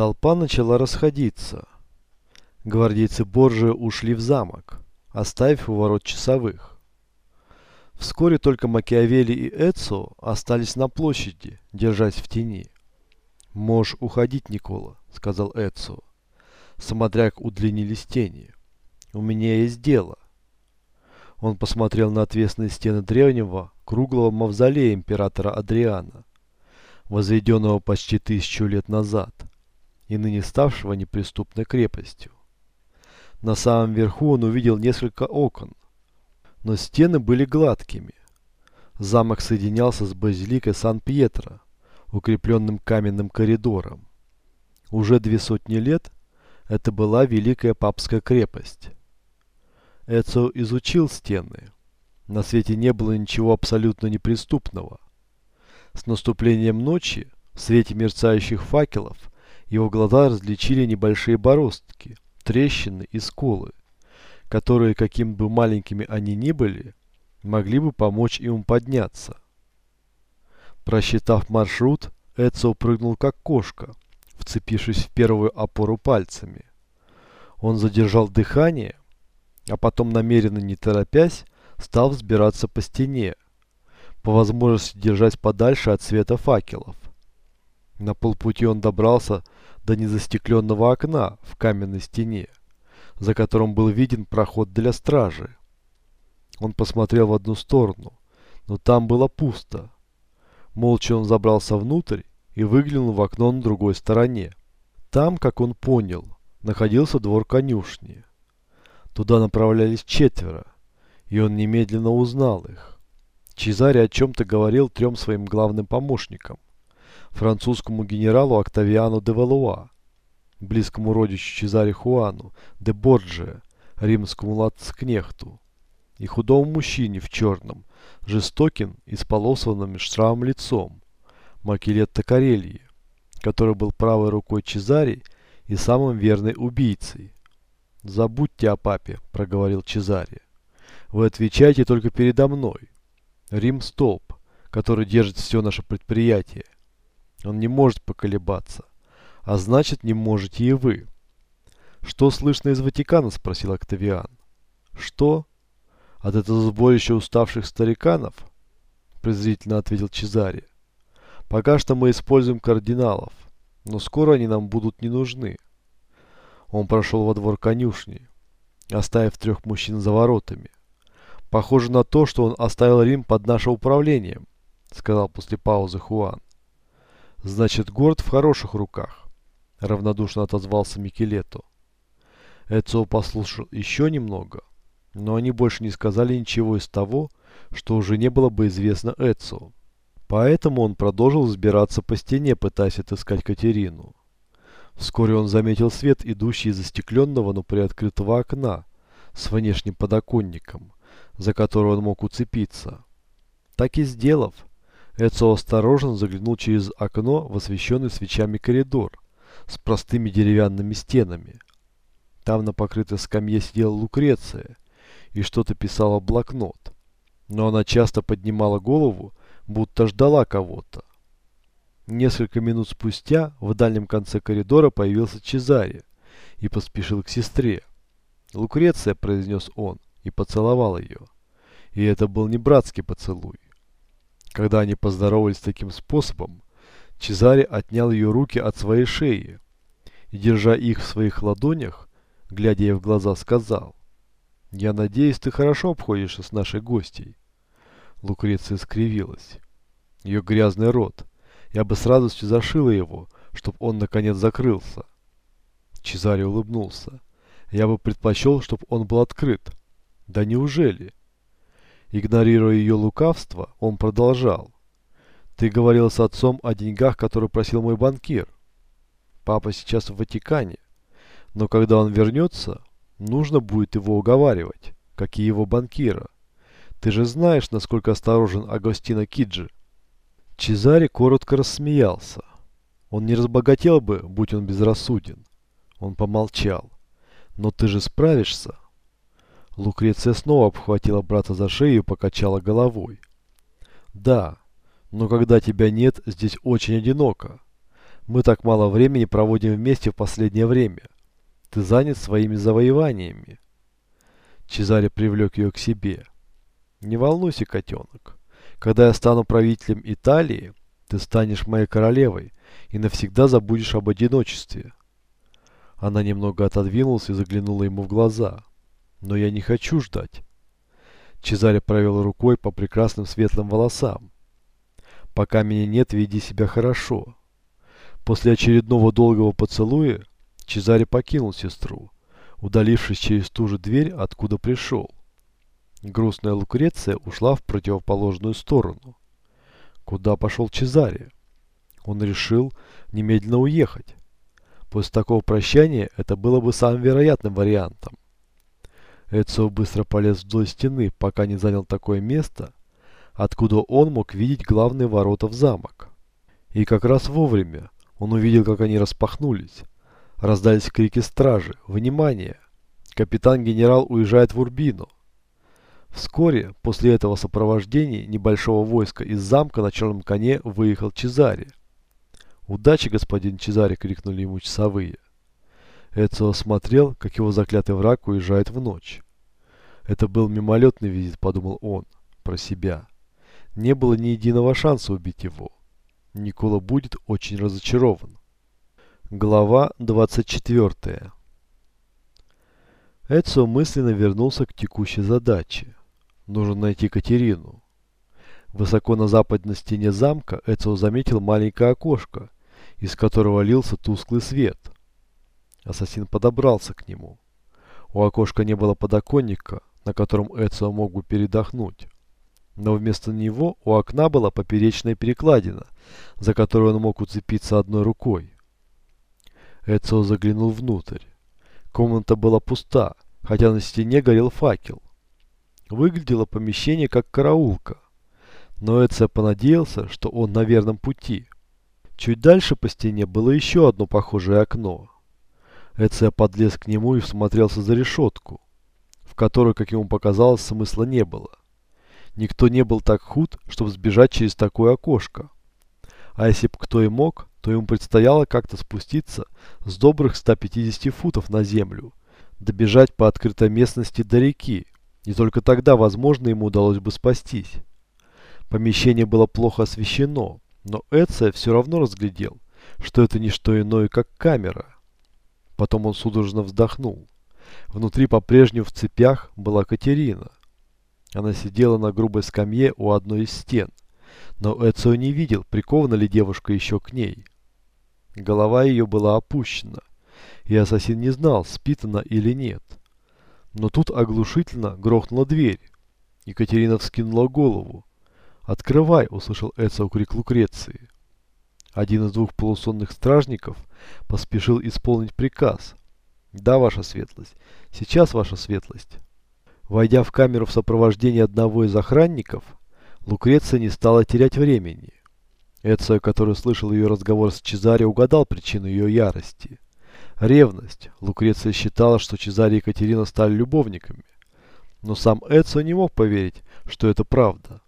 Толпа начала расходиться. Гвардейцы Борджиа ушли в замок, оставив у ворот часовых. Вскоре только Макиавелли и Эцио остались на площади, держась в тени. «Можешь уходить, Никола», — сказал Эцио. Самодряк удлинились тени. «У меня есть дело». Он посмотрел на отвесные стены древнего, круглого мавзолея императора Адриана, возведенного почти тысячу лет назад и ныне ставшего неприступной крепостью. На самом верху он увидел несколько окон, но стены были гладкими. Замок соединялся с базиликой Сан-Пьетро, укрепленным каменным коридором. Уже две сотни лет это была Великая Папская крепость. Эцио изучил стены. На свете не было ничего абсолютно неприступного. С наступлением ночи, в свете мерцающих факелов, его глаза различили небольшие бороздки, трещины и сколы которые, каким бы маленькими они ни были, могли бы помочь ему подняться. Просчитав маршрут, Эцио прыгнул как кошка, вцепившись в первую опору пальцами. Он задержал дыхание, а потом, намеренно не торопясь, стал взбираться по стене, по возможности держась подальше от света факелов. На полпути он добрался до незастекленного окна в каменной стене за которым был виден проход для стражи. Он посмотрел в одну сторону, но там было пусто. Молча он забрался внутрь и выглянул в окно на другой стороне. Там, как он понял, находился двор конюшни. Туда направлялись четверо, и он немедленно узнал их. Чезаре о чем-то говорил трем своим главным помощникам, французскому генералу Октавиану де Валуа, близкому родичу Чезаре Хуану, де Борджиа, римскому лацкнехту, и худому мужчине в черном, жестоким и с полосованным шрамом лицом, Макелетто Карельи, который был правой рукой Чезари и самым верной убийцей. «Забудьте о папе», — проговорил Чезари. «Вы отвечаете только передо мной. Рим – столб, который держит все наше предприятие. Он не может поколебаться. А значит, не можете и вы. Что слышно из Ватикана? Спросил Октавиан. Что? От этого сборища уставших стариканов? Презрительно ответил Чезаре. Пока что мы используем кардиналов, но скоро они нам будут не нужны. Он прошел во двор конюшни, оставив трех мужчин за воротами. Похоже на то, что он оставил Рим под наше управление, сказал после паузы Хуан. Значит, город в хороших руках равнодушно отозвался Микелетто. Эцио послушал еще немного, но они больше не сказали ничего из того, что уже не было бы известно Эцио. Поэтому он продолжил взбираться по стене, пытаясь отыскать Катерину. Вскоре он заметил свет, идущий из застекленного, но приоткрытого окна, с внешним подоконником, за который он мог уцепиться. Так и сделав, Эцио осторожно заглянул через окно в освещенный свечами коридор, с простыми деревянными стенами. Там на покрытой скамье сидела Лукреция и что-то писала в блокнот. Но она часто поднимала голову, будто ждала кого-то. Несколько минут спустя в дальнем конце коридора появился Чезаре и поспешил к сестре. «Лукреция», — произнес он, и поцеловал ее. И это был не братский поцелуй. Когда они поздоровались таким способом, Чезаре отнял ее руки от своей шеи и, держа их в своих ладонях, глядя ей в глаза, сказал, «Я надеюсь, ты хорошо обходишься с нашей гостьей». Лукреция скривилась. Ее грязный рот. Я бы с радостью зашила его, чтобы он наконец закрылся. Чезаре улыбнулся. Я бы предпочел, чтобы он был открыт. Да неужели? Игнорируя ее лукавство, он продолжал. Ты говорил с отцом о деньгах, которые просил мой банкир. Папа сейчас в Ватикане. Но когда он вернется, нужно будет его уговаривать, как и его банкира. Ты же знаешь, насколько осторожен Агостино Киджи. Чезаре коротко рассмеялся. Он не разбогател бы, будь он безрассуден. Он помолчал. Но ты же справишься. Лукреция снова обхватила брата за шею и покачала головой. Да, но когда тебя нет, здесь очень одиноко. Мы так мало времени проводим вместе в последнее время. Ты занят своими завоеваниями. Чезаре привлек ее к себе. Не волнуйся, котенок. Когда я стану правителем Италии, ты станешь моей королевой и навсегда забудешь об одиночестве. Она немного отодвинулась и заглянула ему в глаза. Но я не хочу ждать. Чезаре провел рукой по прекрасным светлым волосам. Пока меня нет, веди себя хорошо. После очередного долгого поцелуя Чезаре покинул сестру, удалившись через ту же дверь, откуда пришел. Грустная Лукреция ушла в противоположную сторону. Куда пошел Чезаре? Он решил немедленно уехать. После такого прощания это было бы самым вероятным вариантом. Эцио быстро полез вдоль стены, пока не занял такое место, откуда он мог видеть главные ворота в замок. И как раз вовремя он увидел, как они распахнулись. Раздались крики стражи. «Внимание! Капитан-генерал уезжает в Урбину!» Вскоре после этого сопровождения небольшого войска из замка на черном коне выехал Чезаре. «Удачи, господин Чезаре!» — крикнули ему часовые. Эцио смотрел, как его заклятый враг уезжает в ночь. Это был мимолетный визит, подумал он, про себя. Не было ни единого шанса убить его. Никола будет очень разочарован. Глава 24 Эцио мысленно вернулся к текущей задаче. Нужно найти Катерину. Высоко на западной стене замка Эцио заметил маленькое окошко, из которого лился тусклый свет. Ассасин подобрался к нему. У окошка не было подоконника, на котором Эцио мог бы передохнуть. Но вместо него у окна была поперечная перекладина, за которую он мог уцепиться одной рукой. Эцио заглянул внутрь. Комната была пуста, хотя на стене горел факел. Выглядело помещение как караулка. Но Эцио понадеялся, что он на верном пути. Чуть дальше по стене было еще одно похожее окно. Эция подлез к нему и всмотрелся за решетку, в которой, как ему показалось, смысла не было. Никто не был так худ, чтобы сбежать через такое окошко. А если бы кто и мог, то ему предстояло как-то спуститься с добрых 150 футов на землю, добежать по открытой местности до реки, и только тогда, возможно, ему удалось бы спастись. Помещение было плохо освещено, но Эция все равно разглядел, что это не что иное, как камера. Потом он судорожно вздохнул. Внутри по-прежнему в цепях была Катерина. Она сидела на грубой скамье у одной из стен, но Эцио не видел, прикована ли девушка еще к ней. Голова ее была опущена, и ассасин не знал, спит она или нет. Но тут оглушительно грохнула дверь. Екатерина вскинула голову. «Открывай!» – услышал Эцио крик Лукреции. Один из двух полусонных стражников поспешил исполнить приказ. «Да, ваша светлость. Сейчас, ваша светлость». Войдя в камеру в сопровождении одного из охранников, Лукреция не стала терять времени. Эцио, который слышал ее разговор с Чезаре, угадал причину ее ярости. Ревность. Лукреция считала, что Чезаре и Екатерина стали любовниками. Но сам Эцио не мог поверить, что это правда.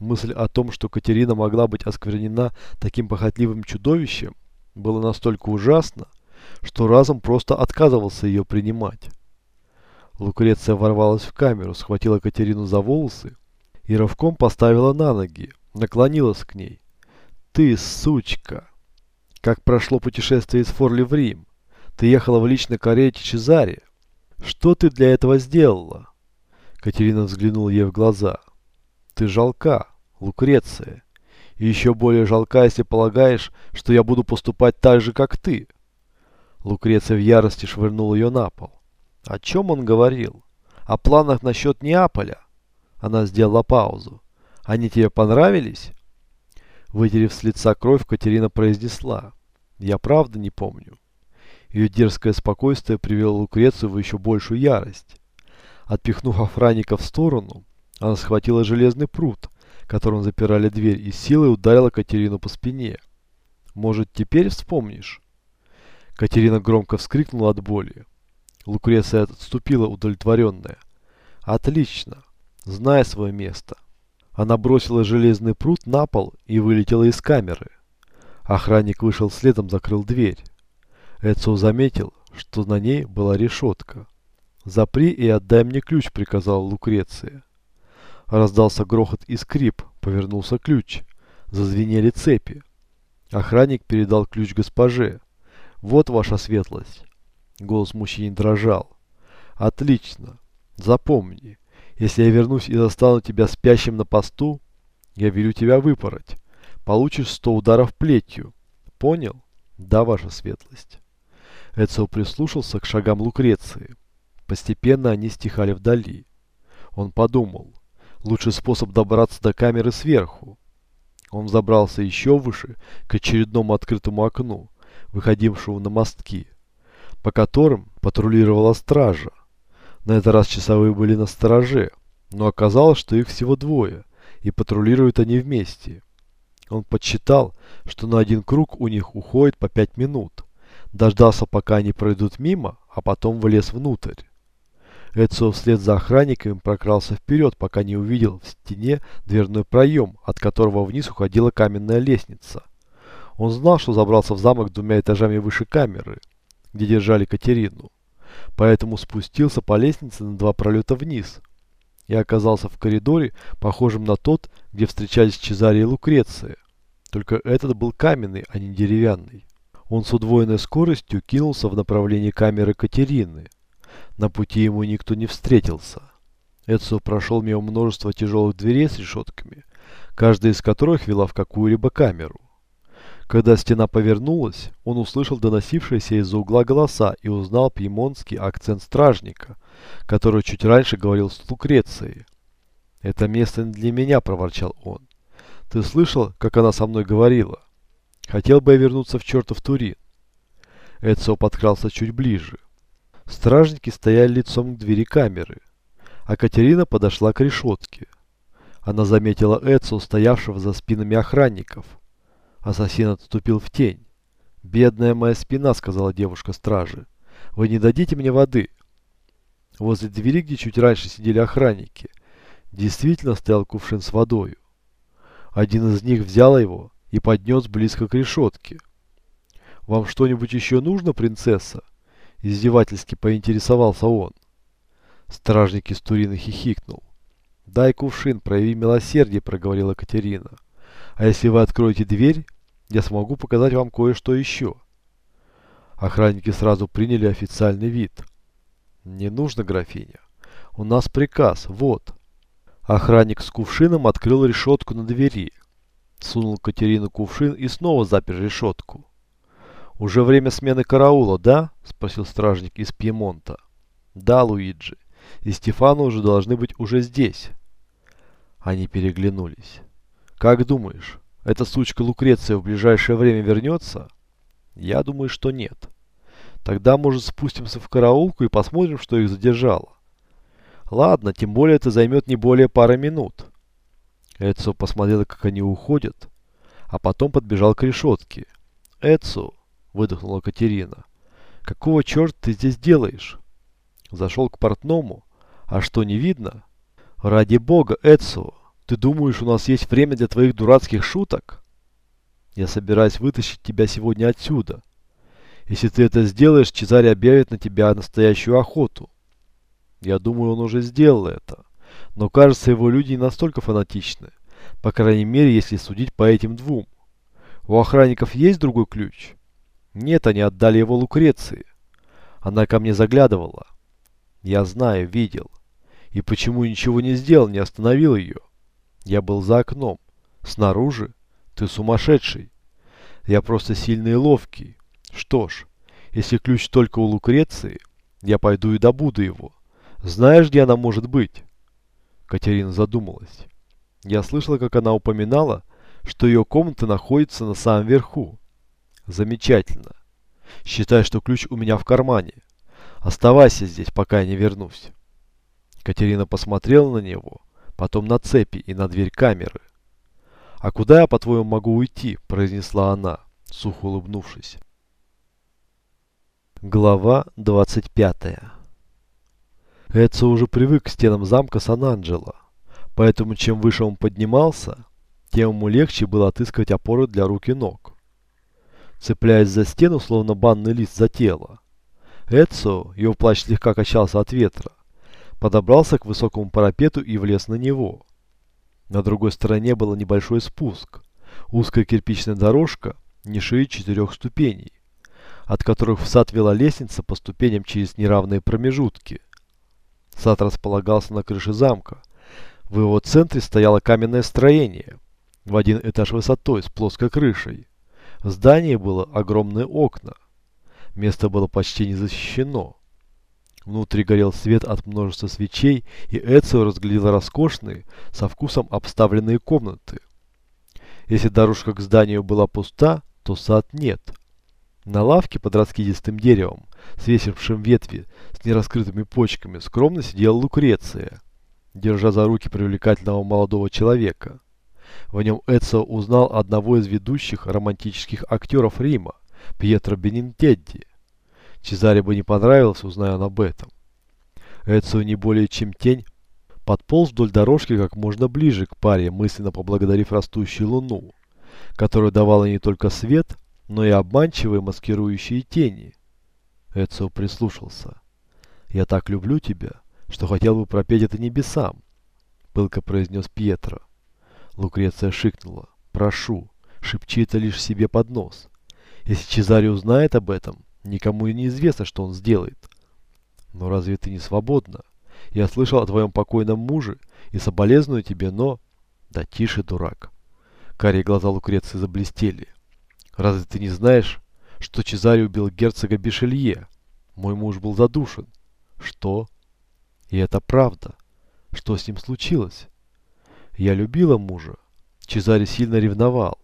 Мысль о том, что Катерина могла быть осквернена таким похотливым чудовищем, была настолько ужасна, что разум просто отказывался ее принимать. Лукреция ворвалась в камеру, схватила Катерину за волосы и рывком поставила на ноги, наклонилась к ней. «Ты, сучка! Как прошло путешествие из Форли в Рим? Ты ехала в личной карете Чезаре. Что ты для этого сделала?» Катерина взглянула ей в глаза. Ты жалка, Лукреция. И еще более жалка, если полагаешь, что я буду поступать так же, как ты. Лукреция в ярости швырнула ее на пол. О чем он говорил? О планах насчет Неаполя? Она сделала паузу. Они тебе понравились? Вытерев с лица кровь, Катерина произнесла. Я правда не помню. Ее дерзкое спокойствие привело Лукрецию в еще большую ярость. Отпихнув охранника в сторону, она схватила железный пруд, которым запирали дверь, и силой ударила Катерину по спине. «Может, теперь вспомнишь?» Катерина громко вскрикнула от боли. Лукреция отступила удовлетворенная. «Отлично! Знай свое место!» Она бросила железный пруд на пол и вылетела из камеры. Охранник вышел следом, закрыл дверь. Эцио заметил, что на ней была решетка. «Запри и отдай мне ключ», — приказала Лукреция. Раздался грохот и скрип, повернулся ключ. Зазвенели цепи. Охранник передал ключ госпоже. «Вот ваша светлость». Голос мужчины дрожал. «Отлично. Запомни, если я вернусь и застану тебя спящим на посту, я велю тебя выпороть. Получишь сто ударов плетью. Понял? Да, ваша светлость». Эцио прислушался к шагам Лукреции. Постепенно они стихали вдали. Он подумал, лучший способ добраться до камеры сверху. Он забрался еще выше, к очередному открытому окну, выходившему на мостки, по которым патрулировала стража. На этот раз часовые были на стороже, но оказалось, что их всего двое, и патрулируют они вместе. Он подсчитал, что на один круг у них уходит по пять минут. Дождался, пока они пройдут мимо, а потом влез внутрь. Эдсо вслед за охранниками прокрался вперед, пока не увидел в стене дверной проем, от которого вниз уходила каменная лестница. Он знал, что забрался в замок двумя этажами выше камеры, где держали Катерину. Поэтому спустился по лестнице на два пролета вниз и оказался в коридоре, похожем на тот, где встречались Чезария и Лукреция. Только этот был каменный, а не деревянный. Он с удвоенной скоростью кинулся в направлении камеры Катерины. На пути ему никто не встретился. Эдсо прошел мимо множества тяжелых дверей с решетками, каждая из которых вела в какую-либо камеру. Когда стена повернулась, он услышал доносившиеся из-за угла голоса и узнал пьемонтский акцент стражника, который чуть раньше говорил с Лукрецией. «Это место не для меня», – проворчал он. «Ты слышал, как она со мной говорила? Хотел бы я вернуться в чертов Турин». Эдсо подкрался чуть ближе. Стражники стояли лицом к двери камеры, а Катерина подошла к решетке. Она заметила Эдсо, стоявшего за спинами охранников. Ассасин отступил в тень. «Бедная моя спина», — сказала девушка стражи. «Вы не дадите мне воды?» Возле двери, где чуть раньше сидели охранники, действительно стоял кувшин с водою. Один из них взял его и поднес близко к решетке. «Вам что-нибудь еще нужно, принцесса?» Издевательски поинтересовался он. Стражник из Турина хихикнул. «Дай кувшин, прояви милосердие», — проговорила Катерина. «А если вы откроете дверь, я смогу показать вам кое-что еще». Охранники сразу приняли официальный вид. «Не нужно, графиня. У нас приказ, вот». Охранник с кувшином открыл решетку на двери. Сунул Катерину кувшин и снова запер решетку. «Уже время смены караула, да?» – спросил стражник из Пьемонта. «Да, Луиджи. И Стефано уже должны быть уже здесь». Они переглянулись. «Как думаешь, эта сучка Лукреция в ближайшее время вернется?» «Я думаю, что нет. Тогда, может, спустимся в караулку и посмотрим, что их задержало». «Ладно, тем более это займет не более пары минут». Эдсо посмотрел, как они уходят, а потом подбежал к решетке. «Эдсо, выдохнула Катерина. «Какого черта ты здесь делаешь?» Зашел к портному. «А что, не видно?» «Ради бога, Эдсо, ты думаешь, у нас есть время для твоих дурацких шуток?» «Я собираюсь вытащить тебя сегодня отсюда. Если ты это сделаешь, Чезарь объявит на тебя настоящую охоту». Я думаю, он уже сделал это. Но кажется, его люди не настолько фанатичны. По крайней мере, если судить по этим двум. У охранников есть другой ключ? Нет, они отдали его Лукреции. Она ко мне заглядывала. Я знаю, видел. И почему ничего не сделал, не остановил ее? Я был за окном. Снаружи? Ты сумасшедший. Я просто сильный и ловкий. Что ж, если ключ только у Лукреции, я пойду и добуду его. Знаешь, где она может быть? Катерина задумалась. Я слышала, как она упоминала, что ее комната находится на самом верху. Замечательно. Считай, что ключ у меня в кармане. Оставайся здесь, пока я не вернусь. Катерина посмотрела на него, потом на цепи и на дверь камеры. «А куда я, по-твоему, могу уйти?» – произнесла она, сухо улыбнувшись. Глава 25 Эдсо уже привык к стенам замка Сан-Анджело, поэтому чем выше он поднимался, тем ему легче было отыскивать опоры для рук и ног. Цепляясь за стену, словно банный лист за тело. Эдсо, его плащ слегка качался от ветра, подобрался к высокому парапету и влез на него. На другой стороне был небольшой спуск, узкая кирпичная дорожка, не шире четырех ступеней, от которых в сад вела лестница по ступеням через неравные промежутки. Сад располагался на крыше замка. В его центре стояло каменное строение, в один этаж высотой, с плоской крышей. В здании было огромные окна. Место было почти не защищено. Внутри горел свет от множества свечей, и Эцио разглядел роскошные, со вкусом обставленные комнаты. Если дорожка к зданию была пуста, то сад нет. На лавке под раскидистым деревом, свесившим ветви с нераскрытыми почками, скромно сидела Лукреция, держа за руки привлекательного молодого человека. В нем Эцио узнал одного из ведущих романтических актеров Рима, Пьетро Бенинтедди. Чезаре бы не понравился, узная он об этом. Эцио не более чем тень подполз вдоль дорожки как можно ближе к паре, мысленно поблагодарив растущую луну, которая давала не только свет, но и обманчивые маскирующие тени. Эцио прислушался. «Я так люблю тебя, что хотел бы пропеть это небесам», — пылко произнес Пьетро. Лукреция шикнула. «Прошу, шепчи это лишь себе под нос. Если Чезаре узнает об этом, никому и не известно, что он сделает. Но разве ты не свободна? Я слышал о твоем покойном муже и соболезную тебе, но...» «Да тише, дурак!» Карие глаза Лукреции заблестели. «Разве ты не знаешь, что Чезаре убил герцога Бишелье? Мой муж был задушен». «Что?» «И это правда. Что с ним случилось?» Я любила мужа. Чезаре сильно ревновал.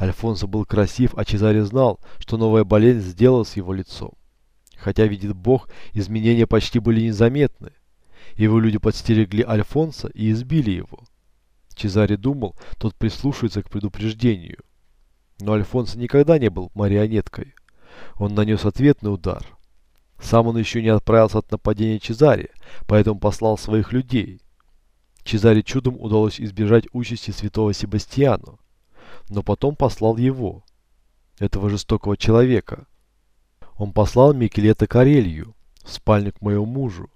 Альфонсо был красив, а Чезаре знал, что новая болезнь сделала с его лицом. Хотя, видит Бог, изменения почти были незаметны. Его люди подстерегли Альфонса и избили его. Чезаре думал, тот прислушается к предупреждению. Но Альфонсо никогда не был марионеткой. Он нанес ответный удар. Сам он еще не отправился от нападения Чезаре, поэтому послал своих людей. Чезаре чудом удалось избежать участи святого Себастьяну, но потом послал его, этого жестокого человека. Он послал Микелета Карелью в спальню к моему мужу,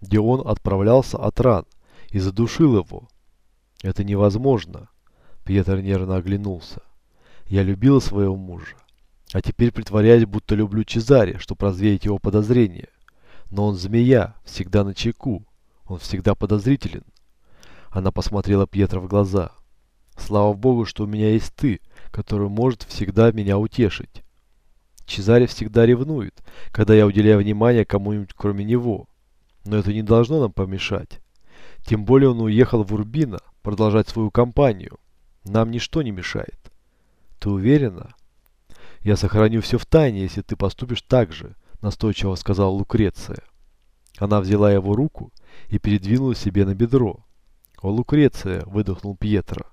где он отправлялся от ран и задушил его. Это невозможно. Пьетер нервно оглянулся. Я любила своего мужа, а теперь притворяюсь, будто люблю Чезаре, чтобы развеять его подозрения. Но он змея, всегда на чеку, он всегда подозрителен. Она посмотрела Пьетро в глаза. «Слава Богу, что у меня есть ты, который может всегда меня утешить. Чезаре всегда ревнует, когда я уделяю внимание кому-нибудь кроме него. Но это не должно нам помешать. Тем более он уехал в Урбино продолжать свою кампанию. Нам ничто не мешает. Ты уверена? Я сохраню все в тайне, если ты поступишь так же, настойчиво сказала Лукреция. Она взяла его руку и передвинула себе на бедро. «О, Лукреция!» – выдохнул Пьетро.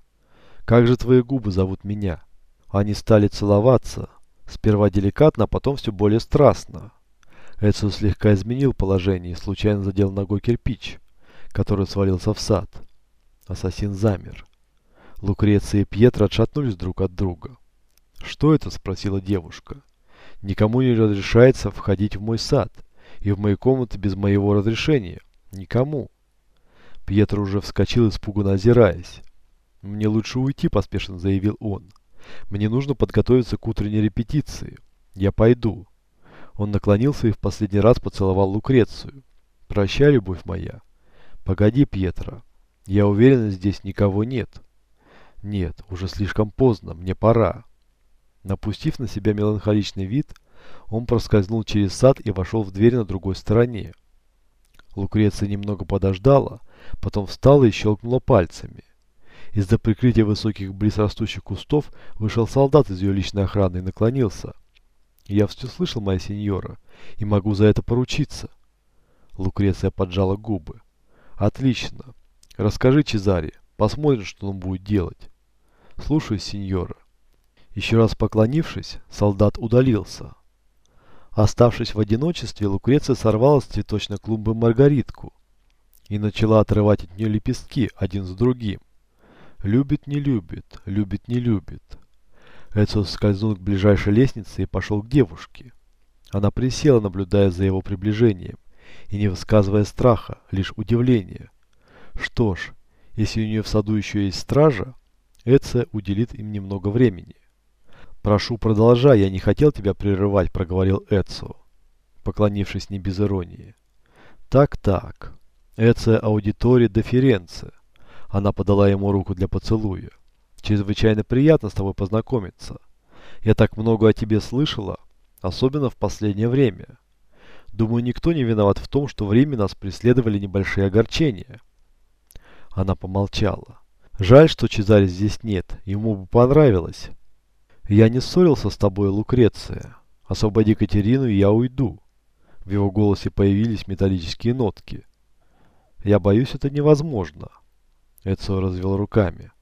«Как же твои губы зовут меня?» Они стали целоваться. Сперва деликатно, а потом все более страстно. Эцио слегка изменил положение и случайно задел ногой кирпич, который свалился в сад. Ассасин замер. Лукреция и Пьетро отшатнулись друг от друга. «Что это?» – спросила девушка. «Никому не разрешается входить в мой сад и в мои комнаты без моего разрешения. Никому». Пьетро уже вскочил, испуганно озираясь. «Мне лучше уйти», – поспешно заявил он. «Мне нужно подготовиться к утренней репетиции. Я пойду». Он наклонился и в последний раз поцеловал Лукрецию. «Прощай, любовь моя». «Погоди, Пьетро. Я уверен, здесь никого нет». «Нет, уже слишком поздно. Мне пора». Напустив на себя меланхоличный вид, он проскользнул через сад и вошел в дверь на другой стороне. Лукреция немного подождала, потом встала и щелкнула пальцами. Из-за прикрытия высоких близрастущих кустов вышел солдат из ее личной охраны и наклонился. «Я все слышал, моя сеньора, и могу за это поручиться». Лукреция поджала губы. «Отлично. Расскажи Чезаре, посмотрим, что он будет делать». «Слушай, сеньора». Еще раз поклонившись, солдат удалился. Оставшись в одиночестве, Лукреция сорвала с цветочной клумбы маргаритку и начала отрывать от нее лепестки один за другим. Любит, не любит, любит, не любит. Эцио скользнул к ближайшей лестнице и пошел к девушке. Она присела, наблюдая за его приближением, и не высказывая страха, лишь удивления. Что ж, если у нее в саду еще есть стража, Эце уделит им немного времени. «Прошу, продолжай, я не хотел тебя прерывать», — проговорил Эцио, поклонившись не без иронии. «Так-так, Эце аудитори де Ференце». Она подала ему руку для поцелуя. «Чрезвычайно приятно с тобой познакомиться. Я так много о тебе слышала, особенно в последнее время. Думаю, никто не виноват в том, что в Риме нас преследовали небольшие огорчения». Она помолчала. «Жаль, что Чезарь здесь нет, ему бы понравилось». «Я не ссорился с тобой, Лукреция. Освободи Катерину, и я уйду». В его голосе появились металлические нотки. «Я боюсь, это невозможно». Эцио развел руками.